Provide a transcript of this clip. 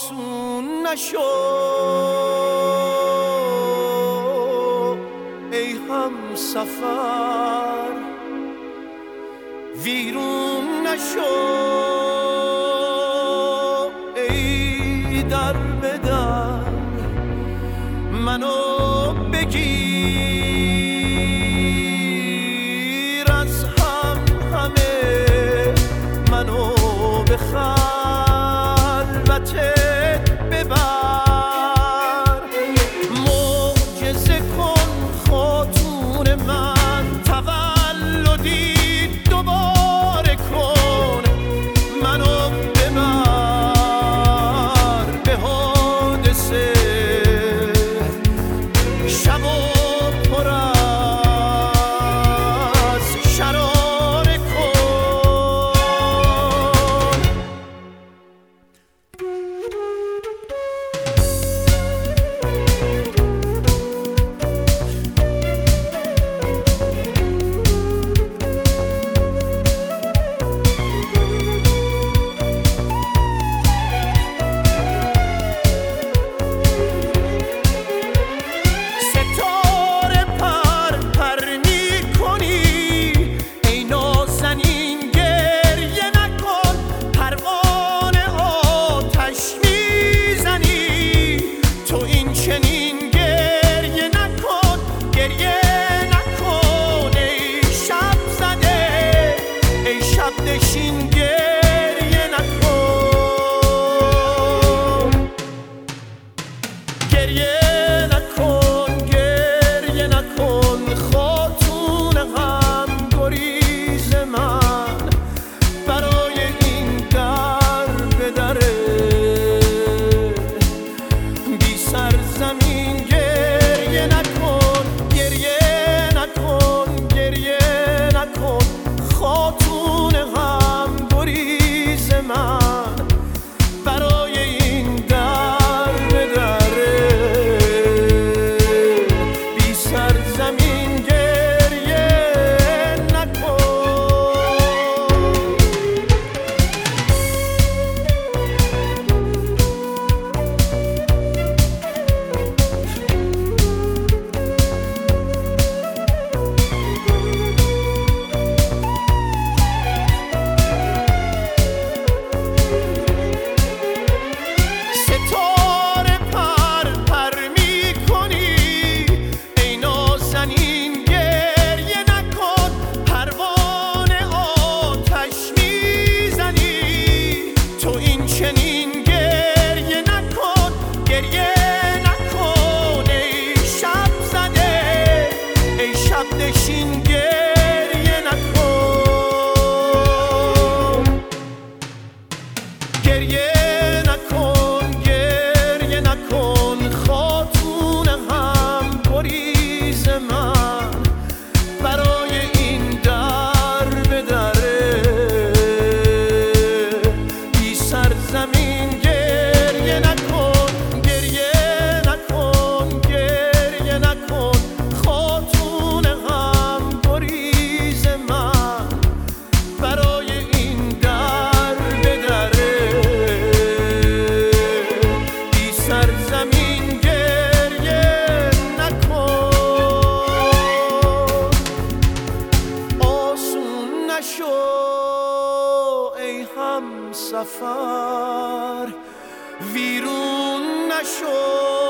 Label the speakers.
Speaker 1: آسون نشو ای هم سفر ویرون نشو ای در بدر منو بگیر از هم همه منو ببر. معجزه کن خاتون من. yeah, yeah. cold. سفر ویرون نشو.